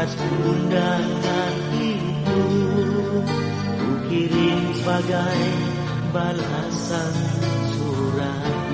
surat undangan itu Kukirim sebagai balasan surat.